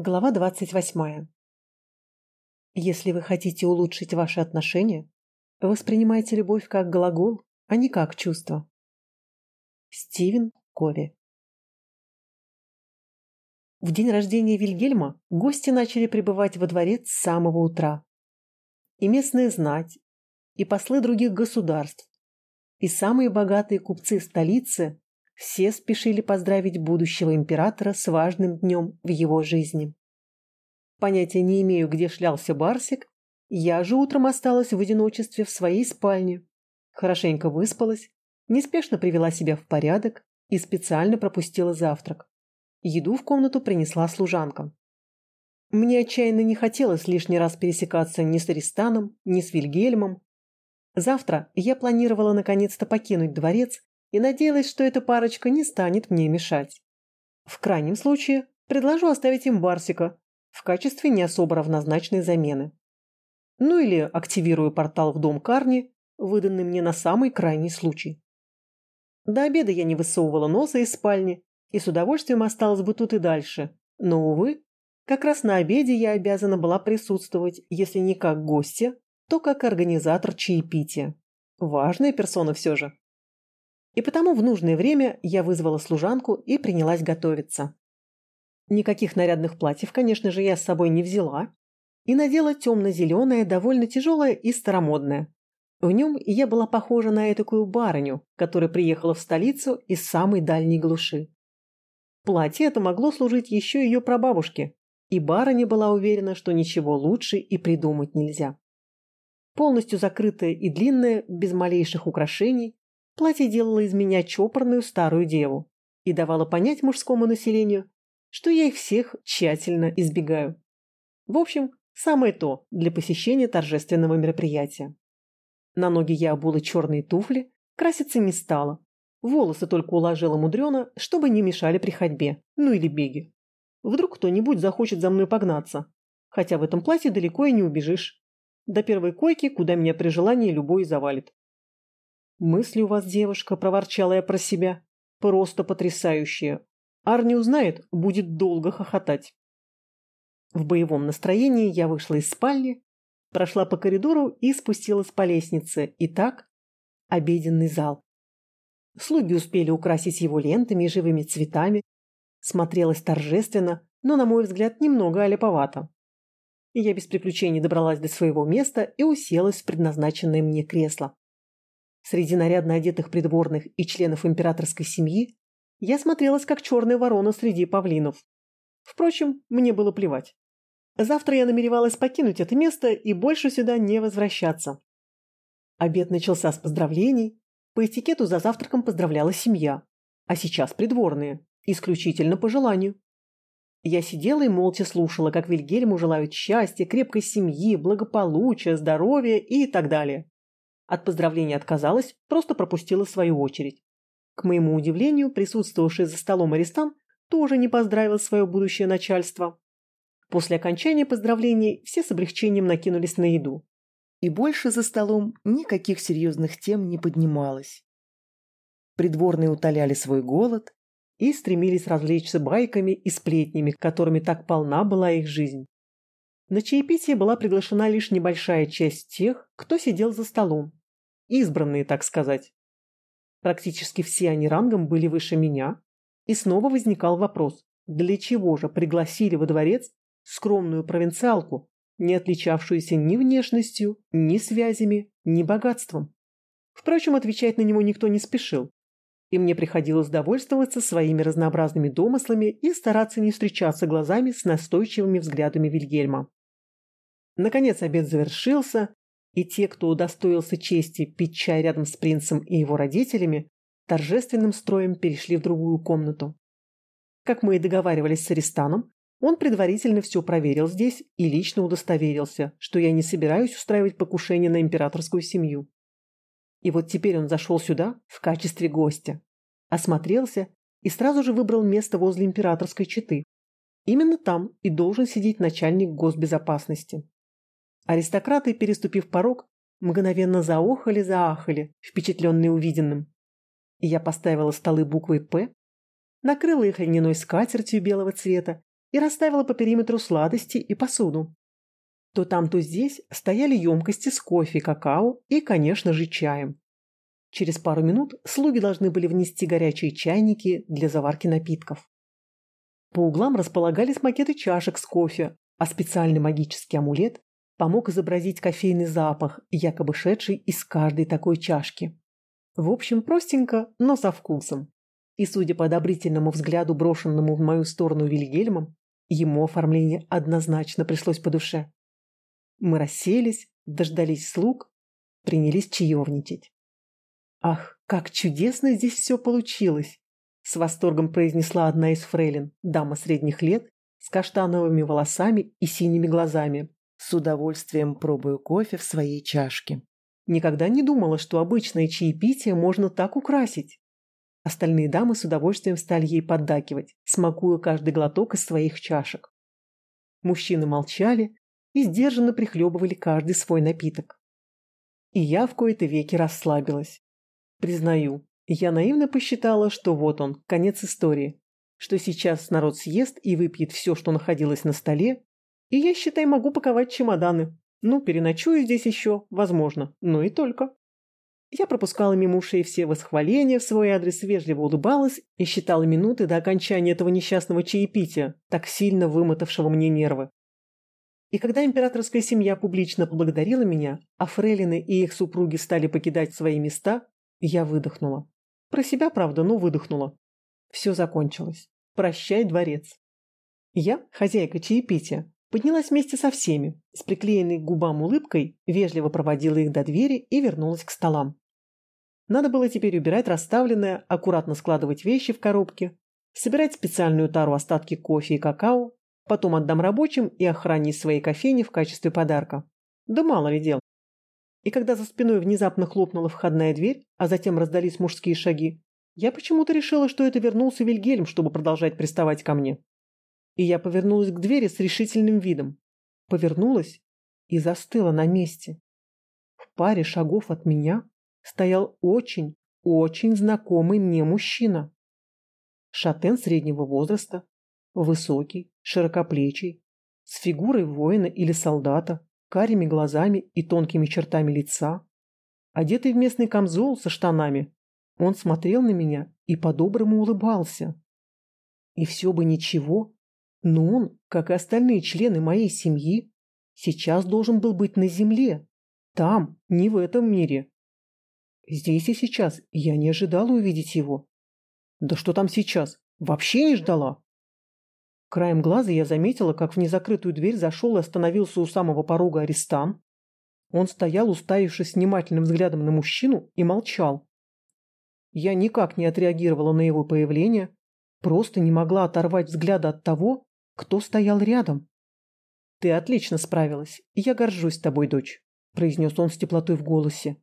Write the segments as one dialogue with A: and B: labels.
A: Глава 28. Если вы хотите улучшить ваши отношения, воспринимайте любовь как глагол, а не как чувство. Стивен Кови В день рождения Вильгельма гости начали прибывать во дворец с самого утра. И местная знать, и послы других государств, и самые богатые купцы столицы все спешили поздравить будущего императора с важным днем в его жизни. Понятия не имею, где шлялся Барсик, я же утром осталась в одиночестве в своей спальне. Хорошенько выспалась, неспешно привела себя в порядок и специально пропустила завтрак. Еду в комнату принесла служанка. Мне отчаянно не хотелось лишний раз пересекаться ни с Аристаном, ни с Вильгельмом. Завтра я планировала наконец-то покинуть дворец и надеялась, что эта парочка не станет мне мешать. В крайнем случае, предложу оставить им Барсика в качестве не особо равнозначной замены. Ну или активирую портал в дом Карни, выданный мне на самый крайний случай. До обеда я не высовывала носа из спальни и с удовольствием осталась бы тут и дальше, но, увы, как раз на обеде я обязана была присутствовать, если не как гостья, то как организатор чаепития. Важная персона все же. И потому в нужное время я вызвала служанку и принялась готовиться. Никаких нарядных платьев, конечно же, я с собой не взяла. И надела темно-зеленое, довольно тяжелое и старомодное. В нем я была похожа на этакую барыню, которая приехала в столицу из самой дальней глуши. Платье это могло служить еще ее прабабушке, и барыня была уверена, что ничего лучше и придумать нельзя. Полностью закрытое и длинное, без малейших украшений, Платье делало из меня чопорную старую деву и давало понять мужскому населению, что я их всех тщательно избегаю. В общем, самое то для посещения торжественного мероприятия. На ноги я обула черные туфли, краситься не стала. Волосы только уложила мудрено, чтобы не мешали при ходьбе, ну или беге. Вдруг кто-нибудь захочет за мной погнаться, хотя в этом платье далеко и не убежишь. До первой койки, куда меня при желании любой завалит. «Мысли у вас, девушка», – проворчала я про себя. «Просто потрясающие. Арни узнает, будет долго хохотать». В боевом настроении я вышла из спальни, прошла по коридору и спустилась по лестнице. Итак, обеденный зал. Слуги успели украсить его лентами и живыми цветами. Смотрелось торжественно, но, на мой взгляд, немного аляповато. Я без приключений добралась до своего места и уселась в предназначенное мне кресло. Среди нарядно одетых придворных и членов императорской семьи я смотрелась как черная ворона среди павлинов. Впрочем, мне было плевать. Завтра я намеревалась покинуть это место и больше сюда не возвращаться. Обед начался с поздравлений. По этикету за завтраком поздравляла семья, а сейчас придворные, исключительно по желанию. Я сидела и молча слушала, как Вильгельму желают счастья, крепкой семьи, благополучия, здоровья и так далее. От поздравления отказалась, просто пропустила свою очередь. К моему удивлению, присутствовавший за столом арестант тоже не поздравил свое будущее начальство. После окончания поздравлений все с облегчением накинулись на еду. И больше за столом никаких серьезных тем не поднималось. Придворные утоляли свой голод и стремились развлечься байками и сплетнями, которыми так полна была их жизнь. На чаепитие была приглашена лишь небольшая часть тех, кто сидел за столом, избранные, так сказать. Практически все они рангом были выше меня, и снова возникал вопрос, для чего же пригласили во дворец скромную провинциалку, не отличавшуюся ни внешностью, ни связями, ни богатством. Впрочем, отвечать на него никто не спешил, и мне приходилось довольствоваться своими разнообразными домыслами и стараться не встречаться глазами с настойчивыми взглядами Вильгельма. Наконец обед завершился, и те, кто удостоился чести пить чай рядом с принцем и его родителями, торжественным строем перешли в другую комнату. Как мы и договаривались с Аристаном, он предварительно все проверил здесь и лично удостоверился, что я не собираюсь устраивать покушение на императорскую семью. И вот теперь он зашел сюда в качестве гостя, осмотрелся и сразу же выбрал место возле императорской четы. Именно там и должен сидеть начальник госбезопасности. Аристократы, переступив порог, мгновенно заохали-заахали, впечатленные увиденным. Я поставила столы буквой «П», накрыла их льняной скатертью белого цвета и расставила по периметру сладости и посуду. То там, то здесь стояли емкости с кофе, какао и, конечно же, чаем. Через пару минут слуги должны были внести горячие чайники для заварки напитков. По углам располагались макеты чашек с кофе, а специальный магический амулет помог изобразить кофейный запах, якобы шедший из каждой такой чашки. В общем, простенько, но со вкусом. И, судя по одобрительному взгляду, брошенному в мою сторону Вильгельмом, ему оформление однозначно пришлось по душе. Мы расселись, дождались слуг, принялись чаевничать. «Ах, как чудесно здесь все получилось!» С восторгом произнесла одна из фрейлин, дама средних лет, с каштановыми волосами и синими глазами. С удовольствием пробую кофе в своей чашке. Никогда не думала, что обычное чаепитие можно так украсить. Остальные дамы с удовольствием стали ей поддакивать, смакуя каждый глоток из своих чашек. Мужчины молчали и сдержанно прихлебывали каждый свой напиток. И я в кои-то веки расслабилась. Признаю, я наивно посчитала, что вот он, конец истории, что сейчас народ съест и выпьет все, что находилось на столе, и я, считай, могу паковать чемоданы. Ну, переночую здесь еще, возможно, но и только. Я пропускала мимо ушей все восхваления в свой адрес, вежливо улыбалась и считала минуты до окончания этого несчастного чаепития, так сильно вымотавшего мне нервы. И когда императорская семья публично поблагодарила меня, а фрейлины и их супруги стали покидать свои места, я выдохнула. Про себя, правда, но выдохнула. Все закончилось. Прощай, дворец. Я, хозяйка чаепития, Поднялась вместе со всеми, с приклеенной к губам улыбкой, вежливо проводила их до двери и вернулась к столам. Надо было теперь убирать расставленное, аккуратно складывать вещи в коробки, собирать специальную тару остатки кофе и какао, потом отдам рабочим и охране своей кофейни в качестве подарка. Да мало ли дел. И когда за спиной внезапно хлопнула входная дверь, а затем раздались мужские шаги, я почему-то решила, что это вернулся Вильгельм, чтобы продолжать приставать ко мне и я повернулась к двери с решительным видом. Повернулась и застыла на месте. В паре шагов от меня стоял очень, очень знакомый мне мужчина. Шатен среднего возраста, высокий, широкоплечий, с фигурой воина или солдата, карими глазами и тонкими чертами лица. Одетый в местный камзол со штанами, он смотрел на меня и по-доброму улыбался. И все бы ничего, но он, как и остальные члены моей семьи, сейчас должен был быть на земле. Там, не в этом мире. Здесь и сейчас я не ожидала увидеть его. Да что там сейчас? Вообще не ждала. Краем глаза я заметила, как в незакрытую дверь зашел и остановился у самого порога арестан. Он стоял, уставившись внимательным взглядом на мужчину, и молчал. Я никак не отреагировала на его появление, просто не могла оторвать взгляда от того, кто стоял рядом? «Ты отлично справилась, я горжусь тобой, дочь», – произнес он с теплотой в голосе.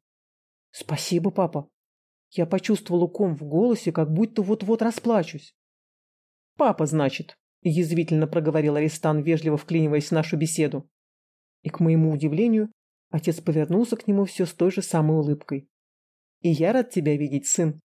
A: «Спасибо, папа». Я почувствовал ком в голосе, как будто вот-вот расплачусь. «Папа, значит», – язвительно проговорил Аристан, вежливо вклиниваясь в нашу беседу. И, к моему удивлению, отец повернулся к нему все с той же самой улыбкой. «И я рад тебя видеть, сын»,